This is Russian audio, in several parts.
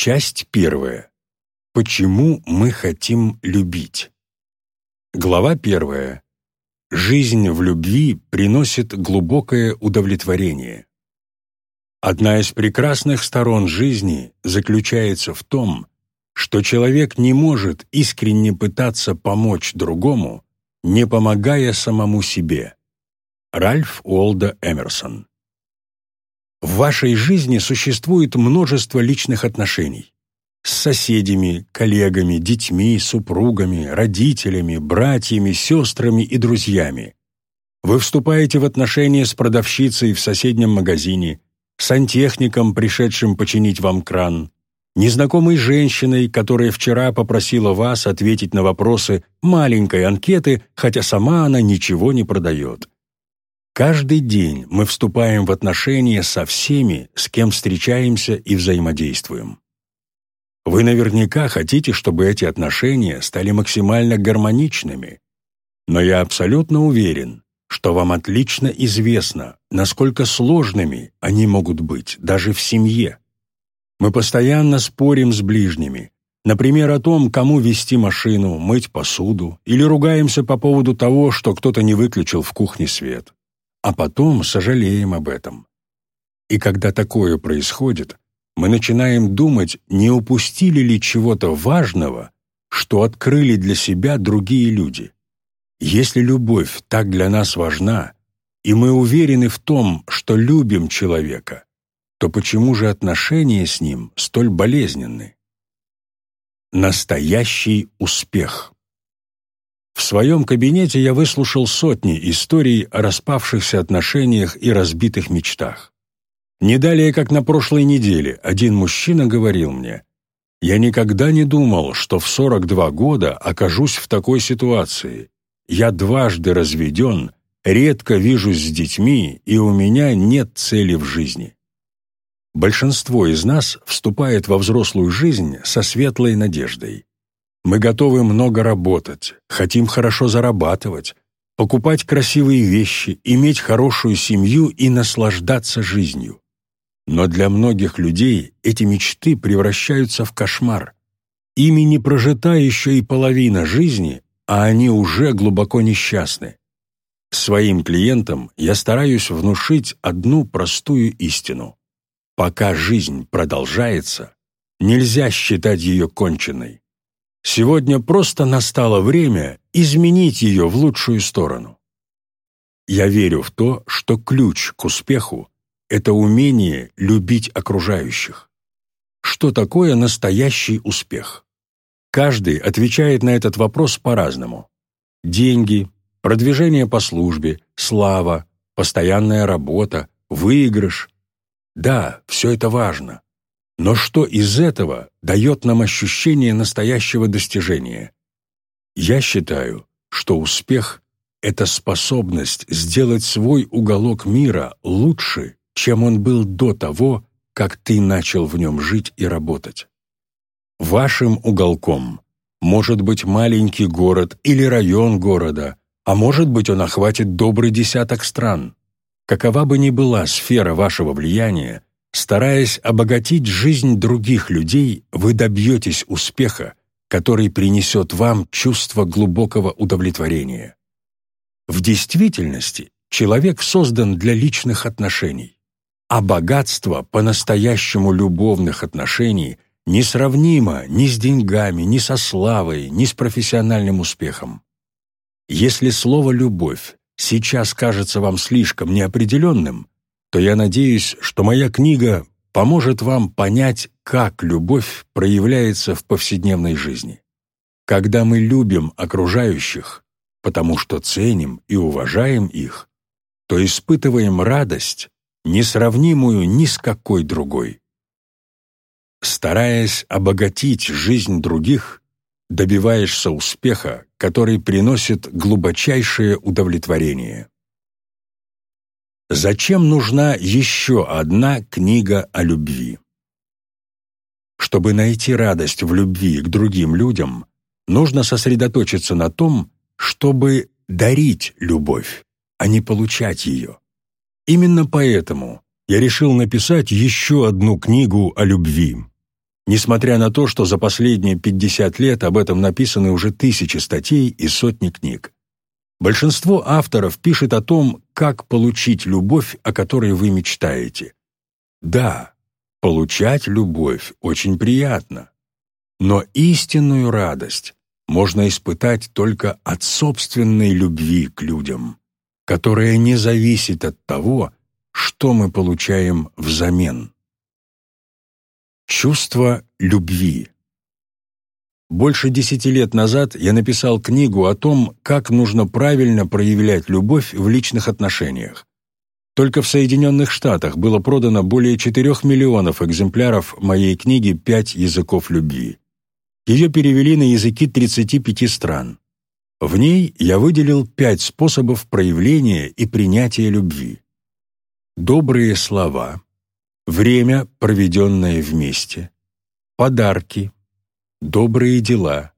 Часть первая. Почему мы хотим любить? Глава первая. Жизнь в любви приносит глубокое удовлетворение. Одна из прекрасных сторон жизни заключается в том, что человек не может искренне пытаться помочь другому, не помогая самому себе. Ральф Уолда Эмерсон В вашей жизни существует множество личных отношений с соседями, коллегами, детьми, супругами, родителями, братьями, сестрами и друзьями. Вы вступаете в отношения с продавщицей в соседнем магазине, сантехником, пришедшим починить вам кран, незнакомой женщиной, которая вчера попросила вас ответить на вопросы маленькой анкеты, хотя сама она ничего не продает. Каждый день мы вступаем в отношения со всеми, с кем встречаемся и взаимодействуем. Вы наверняка хотите, чтобы эти отношения стали максимально гармоничными. Но я абсолютно уверен, что вам отлично известно, насколько сложными они могут быть даже в семье. Мы постоянно спорим с ближними, например, о том, кому вести машину, мыть посуду, или ругаемся по поводу того, что кто-то не выключил в кухне свет. А потом сожалеем об этом. И когда такое происходит, мы начинаем думать, не упустили ли чего-то важного, что открыли для себя другие люди. Если любовь так для нас важна, и мы уверены в том, что любим человека, то почему же отношения с ним столь болезненны? Настоящий успех В своем кабинете я выслушал сотни историй о распавшихся отношениях и разбитых мечтах. Не далее, как на прошлой неделе, один мужчина говорил мне, «Я никогда не думал, что в 42 года окажусь в такой ситуации. Я дважды разведен, редко вижусь с детьми, и у меня нет цели в жизни». Большинство из нас вступает во взрослую жизнь со светлой надеждой. Мы готовы много работать, хотим хорошо зарабатывать, покупать красивые вещи, иметь хорошую семью и наслаждаться жизнью. Но для многих людей эти мечты превращаются в кошмар. Ими не прожита еще и половина жизни, а они уже глубоко несчастны. Своим клиентам я стараюсь внушить одну простую истину. Пока жизнь продолжается, нельзя считать ее конченной. Сегодня просто настало время изменить ее в лучшую сторону. Я верю в то, что ключ к успеху это умение любить окружающих. Что такое настоящий успех? Каждый отвечает на этот вопрос по-разному. Деньги, продвижение по службе, слава, постоянная работа, выигрыш. Да, все это важно. Но что из этого дает нам ощущение настоящего достижения? Я считаю, что успех — это способность сделать свой уголок мира лучше, чем он был до того, как ты начал в нем жить и работать. Вашим уголком может быть маленький город или район города, а может быть он охватит добрый десяток стран. Какова бы ни была сфера вашего влияния, стараясь обогатить жизнь других людей, вы добьетесь успеха, который принесет вам чувство глубокого удовлетворения. В действительности человек создан для личных отношений а богатство по-настоящему любовных отношений несравнимо ни с деньгами, ни со славой, ни с профессиональным успехом. Если слово «любовь» сейчас кажется вам слишком неопределенным, то я надеюсь, что моя книга поможет вам понять, как любовь проявляется в повседневной жизни. Когда мы любим окружающих, потому что ценим и уважаем их, то испытываем радость несравнимую ни с какой другой. Стараясь обогатить жизнь других, добиваешься успеха, который приносит глубочайшее удовлетворение. Зачем нужна еще одна книга о любви? Чтобы найти радость в любви к другим людям, нужно сосредоточиться на том, чтобы дарить любовь, а не получать ее. Именно поэтому я решил написать еще одну книгу о любви. несмотря на то, что за последние 50 лет об этом написаны уже тысячи статей и сотни книг. Большинство авторов пишет о том, как получить любовь, о которой вы мечтаете. Да, получать любовь очень приятно, но истинную радость можно испытать только от собственной любви к людям, которая не зависит от того, что мы получаем взамен. Чувство любви больше десяти лет назад я написал книгу о том, как нужно правильно проявлять любовь в личных отношениях. Только в Соединенных Штатах было продано более 4 миллионов экземпляров моей книги «Пять языков любви». Ее перевели на языки 35 стран. В ней я выделил пять способов проявления и принятия любви. Добрые слова, время, проведенное вместе, подарки, добрые дела,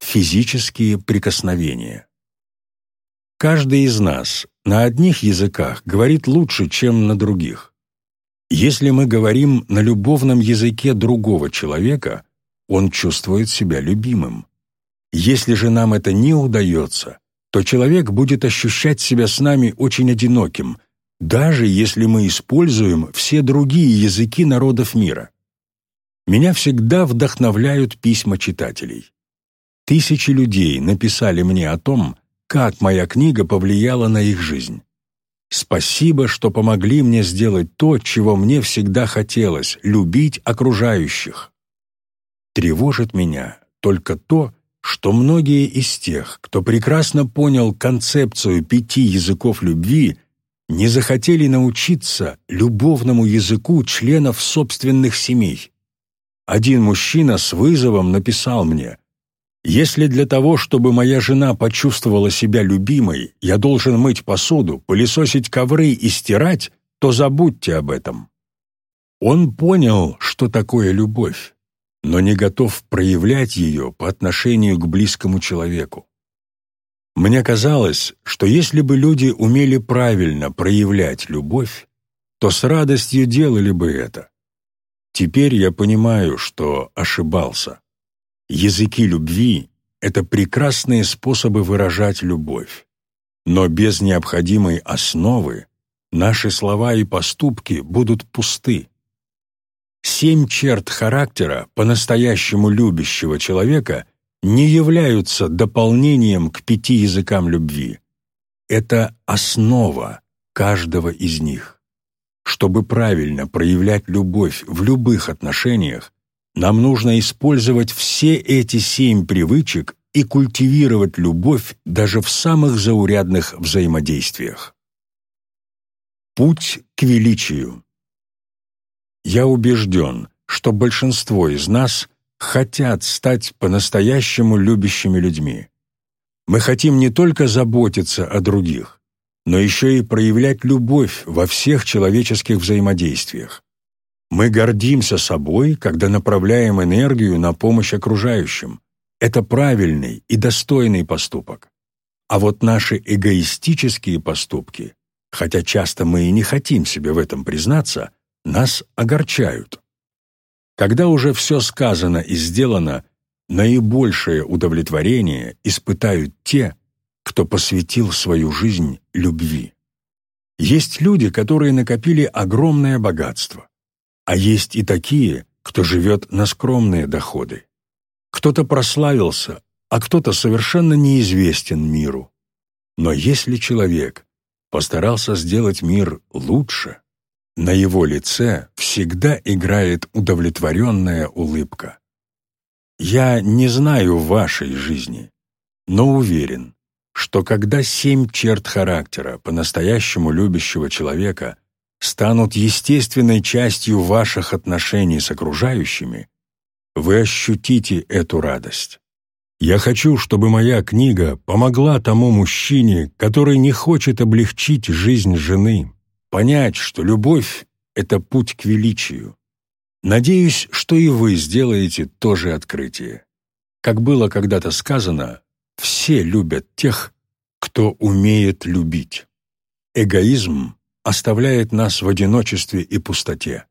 физические прикосновения. Каждый из нас на одних языках говорит лучше, чем на других. Если мы говорим на любовном языке другого человека, он чувствует себя любимым. Если же нам это не удается, то человек будет ощущать себя с нами очень одиноким, даже если мы используем все другие языки народов мира. Меня всегда вдохновляют письма читателей. Тысячи людей написали мне о том, как моя книга повлияла на их жизнь. Спасибо, что помогли мне сделать то, чего мне всегда хотелось — любить окружающих. Тревожит меня только то, что многие из тех, кто прекрасно понял концепцию пяти языков любви, не захотели научиться любовному языку членов собственных семей. Один мужчина с вызовом написал мне, «Если для того, чтобы моя жена почувствовала себя любимой, я должен мыть посуду, пылесосить ковры и стирать, то забудьте об этом». Он понял, что такое любовь, но не готов проявлять ее по отношению к близкому человеку. Мне казалось, что если бы люди умели правильно проявлять любовь, то с радостью делали бы это. Теперь я понимаю, что ошибался. Языки любви — это прекрасные способы выражать любовь. Но без необходимой основы наши слова и поступки будут пусты. Семь черт характера по-настоящему любящего человека не являются дополнением к пяти языкам любви. Это основа каждого из них. Чтобы правильно проявлять любовь в любых отношениях, нам нужно использовать все эти семь привычек и культивировать любовь даже в самых заурядных взаимодействиях. Путь к величию. Я убежден, что большинство из нас хотят стать по-настоящему любящими людьми. Мы хотим не только заботиться о других, но еще и проявлять любовь во всех человеческих взаимодействиях. Мы гордимся собой, когда направляем энергию на помощь окружающим. Это правильный и достойный поступок. А вот наши эгоистические поступки, хотя часто мы и не хотим себе в этом признаться, нас огорчают. Когда уже все сказано и сделано, наибольшее удовлетворение испытают те, кто посвятил свою жизнь любви. Есть люди, которые накопили огромное богатство, а есть и такие, кто живет на скромные доходы. Кто-то прославился, а кто-то совершенно неизвестен миру. Но если человек постарался сделать мир лучше, на его лице всегда играет удовлетворенная улыбка. Я не знаю вашей жизни, но уверен, что когда семь черт характера по-настоящему любящего человека станут естественной частью ваших отношений с окружающими, вы ощутите эту радость. Я хочу, чтобы моя книга помогла тому мужчине, который не хочет облегчить жизнь жены, понять, что любовь — это путь к величию. Надеюсь, что и вы сделаете то же открытие. Как было когда-то сказано, все любят тех, кто умеет любить. Эгоизм оставляет нас в одиночестве и пустоте.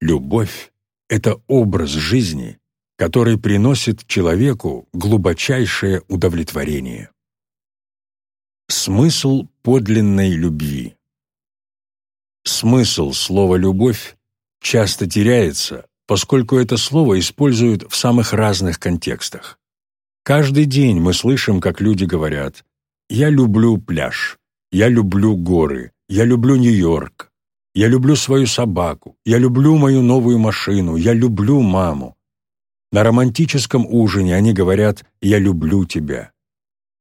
Любовь — это образ жизни, который приносит человеку глубочайшее удовлетворение. Смысл подлинной любви Смысл слова «любовь» часто теряется, поскольку это слово используют в самых разных контекстах. Каждый день мы слышим, как люди говорят «Я люблю пляж», «Я люблю горы», «Я люблю Нью-Йорк», «Я люблю свою собаку», «Я люблю мою новую машину», «Я люблю маму». На романтическом ужине они говорят «Я люблю тебя».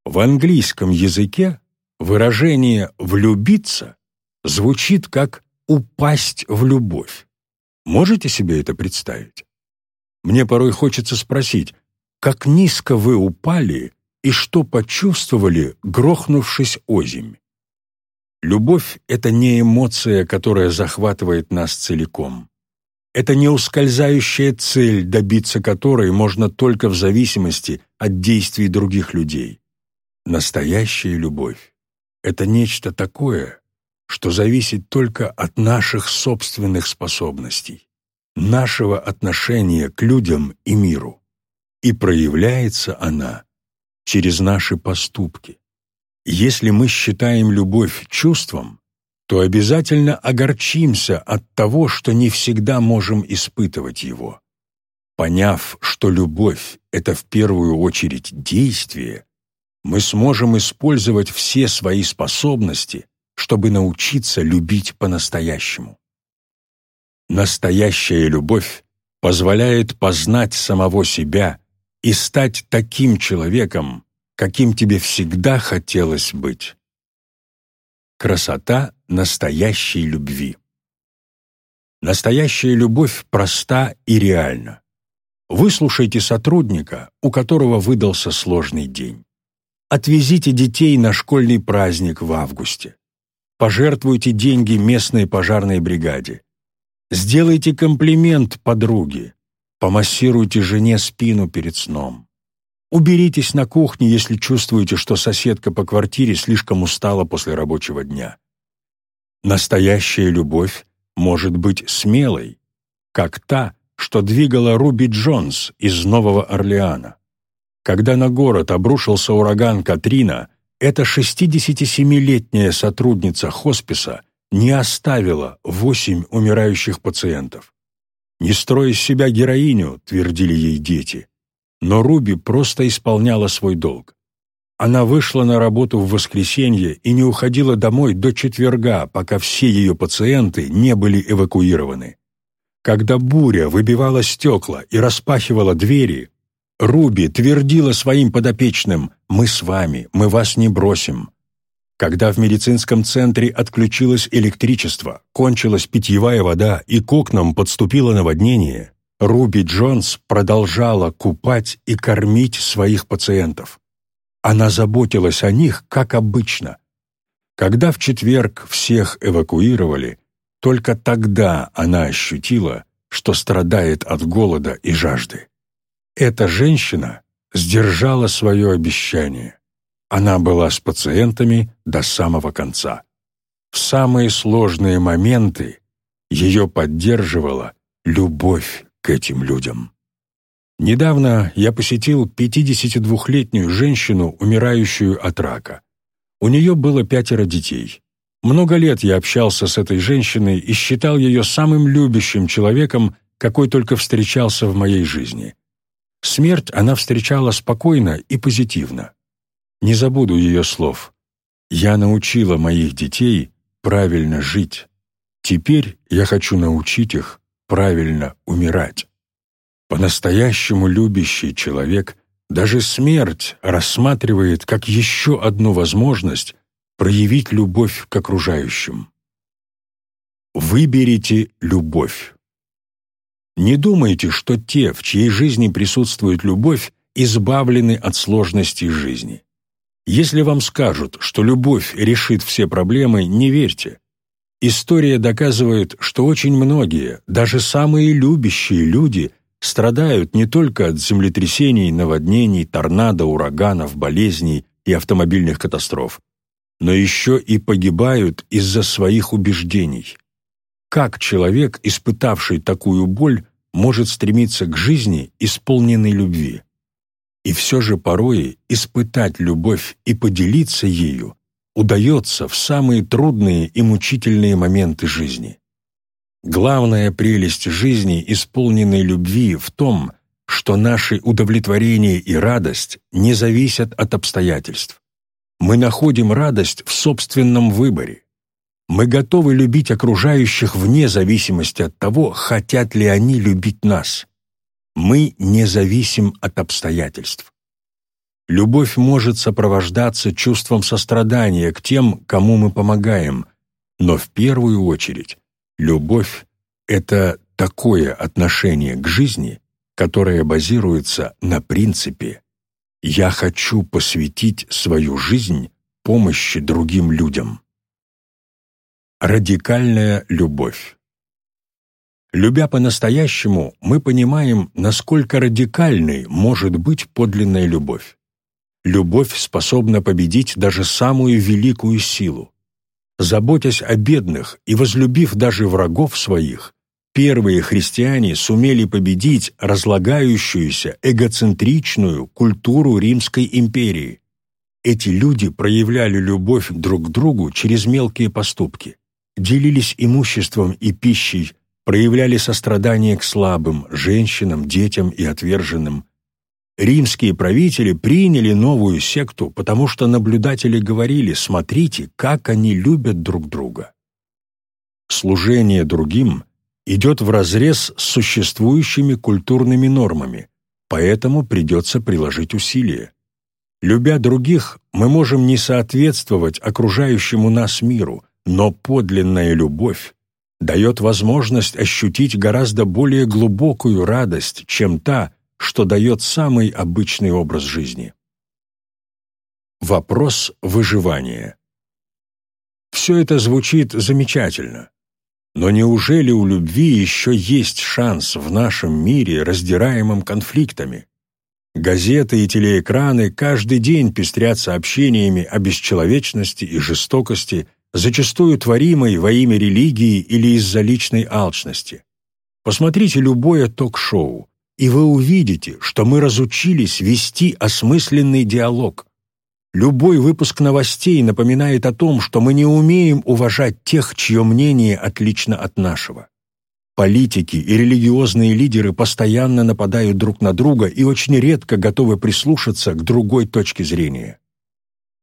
В английском языке выражение «влюбиться» звучит как «упасть в любовь». Можете себе это представить? Мне порой хочется спросить, как низко вы упали и что почувствовали, грохнувшись озимь? Любовь — это не эмоция, которая захватывает нас целиком. Это не ускользающая цель, добиться которой можно только в зависимости от действий других людей. Настоящая любовь — это нечто такое, что зависит только от наших собственных способностей, нашего отношения к людям и миру. И проявляется она через наши поступки. Если мы считаем любовь чувством, то обязательно огорчимся от того, что не всегда можем испытывать его. Поняв, что любовь — это в первую очередь действие, мы сможем использовать все свои способности, чтобы научиться любить по-настоящему. Настоящая любовь позволяет познать самого себя и стать таким человеком, каким тебе всегда хотелось быть. Красота настоящей любви. Настоящая любовь проста и реальна. Выслушайте сотрудника, у которого выдался сложный день. Отвезите детей на школьный праздник в августе. Пожертвуйте деньги местной пожарной бригаде. Сделайте комплимент подруге. Помассируйте жене спину перед сном. Уберитесь на кухне, если чувствуете, что соседка по квартире слишком устала после рабочего дня. Настоящая любовь может быть смелой, как та, что двигала Руби Джонс из Нового Орлеана. Когда на город обрушился ураган Катрина, эта 67-летняя сотрудница хосписа не оставила восемь умирающих пациентов. «Не строй из себя героиню», — твердили ей дети. Но Руби просто исполняла свой долг. Она вышла на работу в воскресенье и не уходила домой до четверга, пока все ее пациенты не были эвакуированы. Когда буря выбивала стекла и распахивала двери, Руби твердила своим подопечным «Мы с вами, мы вас не бросим». Когда в медицинском центре отключилось электричество, кончилась питьевая вода и к окнам подступило наводнение, Руби Джонс продолжала купать и кормить своих пациентов. Она заботилась о них, как обычно. Когда в четверг всех эвакуировали, только тогда она ощутила, что страдает от голода и жажды. Эта женщина сдержала свое обещание. Она была с пациентами до самого конца. В самые сложные моменты ее поддерживала любовь к этим людям. Недавно я посетил 52-летнюю женщину, умирающую от рака. У нее было пятеро детей. Много лет я общался с этой женщиной и считал ее самым любящим человеком, какой только встречался в моей жизни. Смерть она встречала спокойно и позитивно. Не забуду ее слов. «Я научила моих детей правильно жить. Теперь я хочу научить их правильно умирать. По-настоящему любящий человек даже смерть рассматривает как еще одну возможность проявить любовь к окружающим. Выберите любовь. Не думайте, что те, в чьей жизни присутствует любовь, избавлены от сложностей жизни. Если вам скажут, что любовь решит все проблемы, не верьте. История доказывает, что очень многие, даже самые любящие люди, страдают не только от землетрясений, наводнений, торнадо, ураганов, болезней и автомобильных катастроф, но еще и погибают из-за своих убеждений. Как человек, испытавший такую боль, может стремиться к жизни, исполненной любви. И все же порой испытать любовь и поделиться ею удается в самые трудные и мучительные моменты жизни. Главная прелесть жизни, исполненной любви, в том, что наши удовлетворение и радость не зависят от обстоятельств. Мы находим радость в собственном выборе. Мы готовы любить окружающих вне зависимости от того, хотят ли они любить нас. Мы не зависим от обстоятельств. Любовь может сопровождаться чувством сострадания к тем, кому мы помогаем, но в первую очередь любовь — это такое отношение к жизни, которое базируется на принципе «я хочу посвятить свою жизнь помощи другим людям». Радикальная любовь Любя по-настоящему, мы понимаем, насколько радикальной может быть подлинная любовь. Любовь способна победить даже самую великую силу. Заботясь о бедных и возлюбив даже врагов своих, первые христиане сумели победить разлагающуюся эгоцентричную культуру Римской империи. Эти люди проявляли любовь друг к другу через мелкие поступки, делились имуществом и пищей, проявляли сострадание к слабым, женщинам, детям и отверженным, Римские правители приняли новую секту, потому что наблюдатели говорили «смотрите, как они любят друг друга». Служение другим идет вразрез с существующими культурными нормами, поэтому придется приложить усилия. Любя других, мы можем не соответствовать окружающему нас миру, но подлинная любовь дает возможность ощутить гораздо более глубокую радость, чем та, что дает самый обычный образ жизни. Вопрос выживания. Все это звучит замечательно. Но неужели у любви еще есть шанс в нашем мире, раздираемом конфликтами? Газеты и телеэкраны каждый день пестрят сообщениями о бесчеловечности и жестокости, зачастую творимой во имя религии или из-за личной алчности. Посмотрите любое ток-шоу и вы увидите, что мы разучились вести осмысленный диалог. Любой выпуск новостей напоминает о том, что мы не умеем уважать тех, чье мнение отлично от нашего. Политики и религиозные лидеры постоянно нападают друг на друга и очень редко готовы прислушаться к другой точке зрения.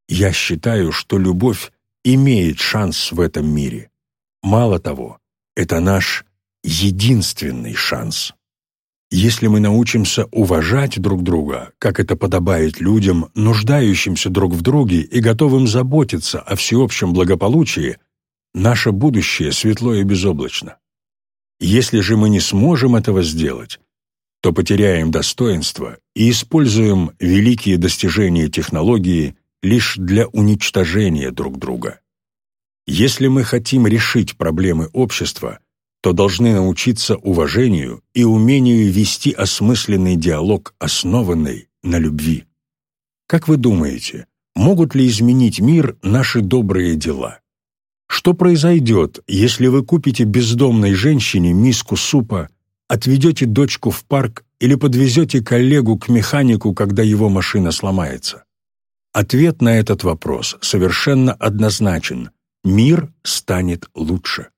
Я считаю, что любовь имеет шанс в этом мире. Мало того, это наш единственный шанс. Если мы научимся уважать друг друга, как это подобает людям, нуждающимся друг в друге и готовым заботиться о всеобщем благополучии, наше будущее светло и безоблачно. Если же мы не сможем этого сделать, то потеряем достоинство и используем великие достижения технологии лишь для уничтожения друг друга. Если мы хотим решить проблемы общества – то должны научиться уважению и умению вести осмысленный диалог, основанный на любви. Как вы думаете, могут ли изменить мир наши добрые дела? Что произойдет, если вы купите бездомной женщине миску супа, отведете дочку в парк или подвезете коллегу к механику, когда его машина сломается? Ответ на этот вопрос совершенно однозначен. Мир станет лучше.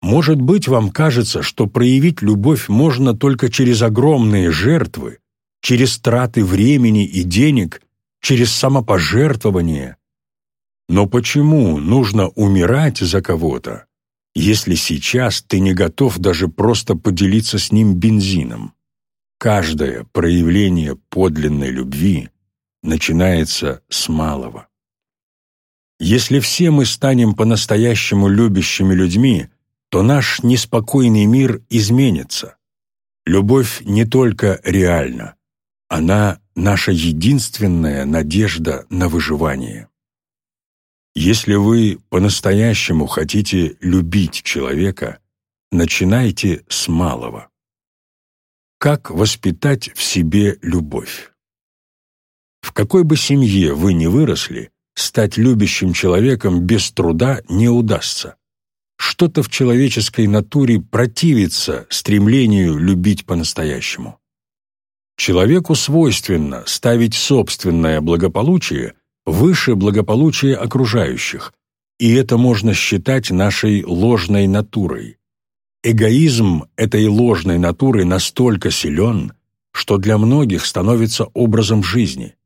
Может быть, вам кажется, что проявить любовь можно только через огромные жертвы, через траты времени и денег, через самопожертвование. Но почему нужно умирать за кого-то, если сейчас ты не готов даже просто поделиться с ним бензином? Каждое проявление подлинной любви начинается с малого. Если все мы станем по-настоящему любящими людьми – то наш неспокойный мир изменится. Любовь не только реальна, она наша единственная надежда на выживание. Если вы по-настоящему хотите любить человека, начинайте с малого. Как воспитать в себе любовь? Какой бы семье вы ни выросли, стать любящим человеком без труда не удастся. что-то в человеческой натуре противится стремлению любить по-настоящему. Человеку свойственно ставить собственное благополучие выше благополучия окружающих, и это можно считать нашей ложной натурой. Эгоизм этой ложной натуры настолько силен, что для многих становится образом жизни.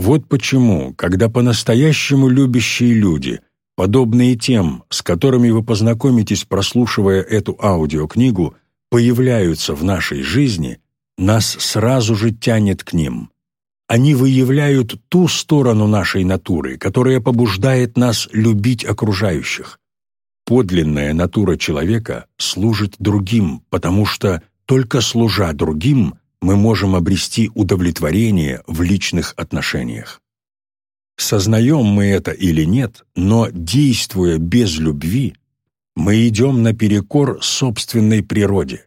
Вот почему, когда по-настоящему любящие люди, подобные тем, с которыми вы познакомитесь, прослушивая эту аудиокнигу, появляются в нашей жизни, нас сразу же тянет к ним. Они выявляют ту сторону нашей натуры, которая побуждает нас любить окружающих. Подлинная натура человека служит другим, потому что, только служа другим, мы можем обрести удовлетворение в личных отношениях. Сознаем мы это или нет, но, действуя без любви, мы идем наперекор собственной природе.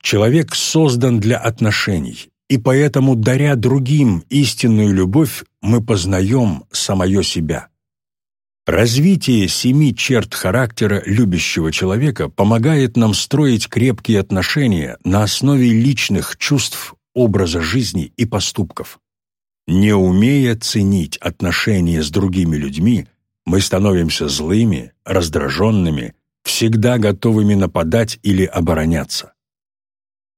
Человек создан для отношений, и поэтому, даря другим истинную любовь, мы познаем самое себя. Развитие семи черт характера любящего человека помогает нам строить крепкие отношения на основе личных чувств, образа жизни и поступков. Не умея ценить отношения с другими людьми, мы становимся злыми, раздраженными, всегда готовыми нападать или обороняться.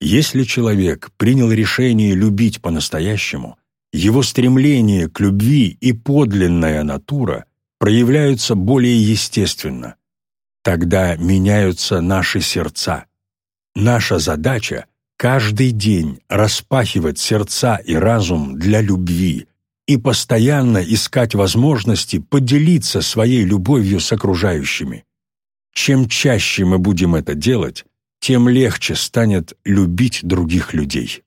Если человек принял решение любить по-настоящему, его стремление к любви и подлинная натура проявляются более естественно. Тогда меняются наши сердца. Наша задача — каждый день распахивать сердца и разум для любви и постоянно искать возможности поделиться своей любовью с окружающими. Чем чаще мы будем это делать, тем легче станет любить других людей.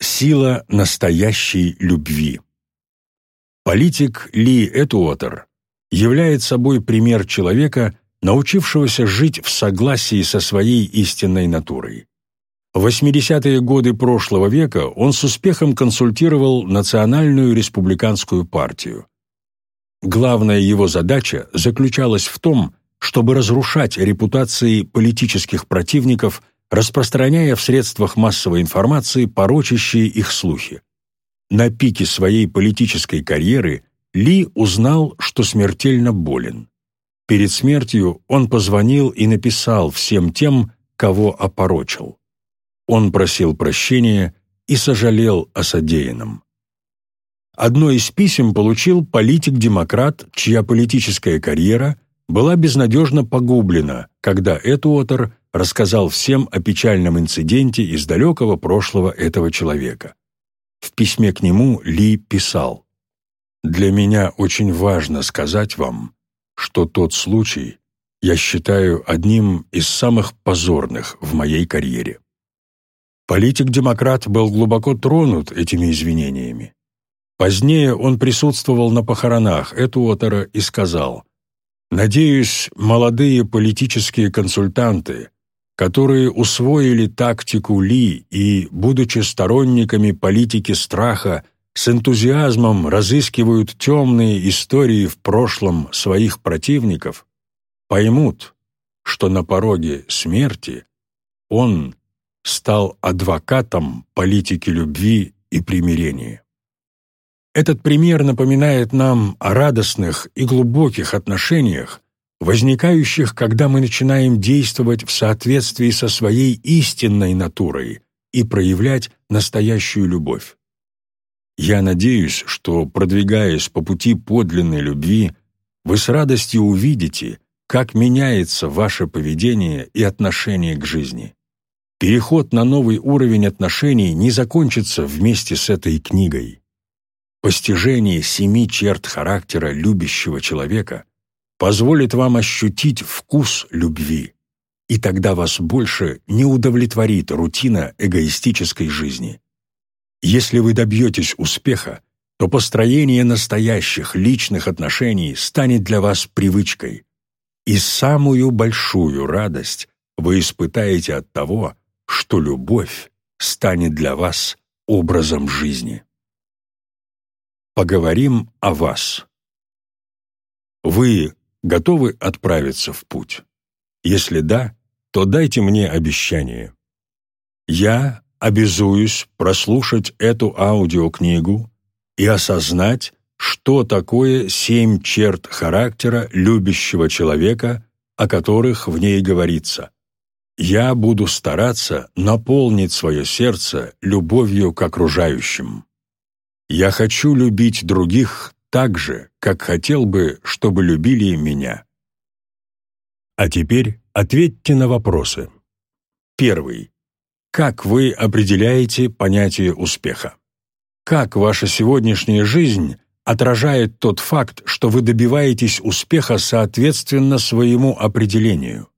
Сила настоящей любви. Политик Ли Этуотер являет собой пример человека, научившегося жить в согласии со своей истинной натурой. В 80-е годы прошлого века он с успехом консультировал Национальную республиканскую партию. Главная его задача заключалась в том, чтобы разрушать репутации политических противников, распространяя в средствах массовой информации порочащие их слухи. На пике своей политической карьеры Ли узнал, что смертельно болен. Перед смертью он позвонил и написал всем тем, кого опорочил. Он просил прощения и сожалел о содеянном. Одно из писем получил политик-демократ, чья политическая карьера – была безнадежно погублена, когда Этуотер рассказал всем о печальном инциденте из далекого прошлого этого человека. В письме к нему Ли писал «Для меня очень важно сказать вам, что тот случай я считаю одним из самых позорных в моей карьере». Политик-демократ был глубоко тронут этими извинениями. Позднее он присутствовал на похоронах Этуотера и сказал Надеюсь, молодые политические консультанты, которые усвоили тактику Ли и, будучи сторонниками политики страха, с энтузиазмом разыскивают темные истории в прошлом своих противников, поймут, что на пороге смерти он стал адвокатом политики любви и примирения. Этот пример напоминает нам о радостных и глубоких отношениях, возникающих, когда мы начинаем действовать в соответствии со своей истинной натурой и проявлять настоящую любовь. Я надеюсь, что, продвигаясь по пути подлинной любви, вы с радостью увидите, как меняется ваше поведение и отношение к жизни. Переход на новый уровень отношений не закончится вместе с этой книгой. Постижение семи черт характера любящего человека позволит вам ощутить вкус любви, и тогда вас больше не удовлетворит рутина эгоистической жизни. Если вы добьетесь успеха, то построение настоящих личных отношений станет для вас привычкой, и самую большую радость вы испытаете от того, что любовь станет для вас образом жизни. Поговорим о вас. Вы готовы отправиться в путь? Если да, то дайте мне обещание. Я обязуюсь прослушать эту аудиокнигу и осознать, что такое семь черт характера любящего человека, о которых в ней говорится. Я буду стараться наполнить свое сердце любовью к окружающим. Я хочу любить других так же, как хотел бы, чтобы любили меня. А теперь ответьте на вопросы. Первый. Как вы определяете понятие успеха? Как ваша сегодняшняя жизнь отражает тот факт, что вы добиваетесь успеха соответственно своему определению?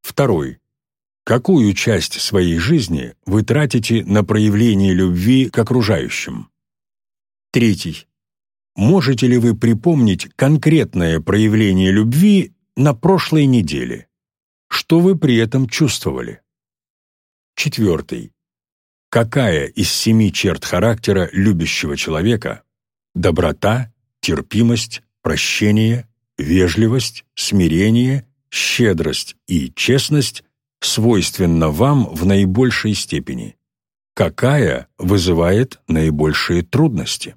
Второй. Какую часть своей жизни вы тратите на проявление любви к окружающим? Третий. Можете ли вы припомнить конкретное проявление любви на прошлой неделе? Что вы при этом чувствовали? Четвертый. Какая из семи черт характера любящего человека – доброта, терпимость, прощение, вежливость, смирение, щедрость и честность – свойственна вам в наибольшей степени? Какая вызывает наибольшие трудности?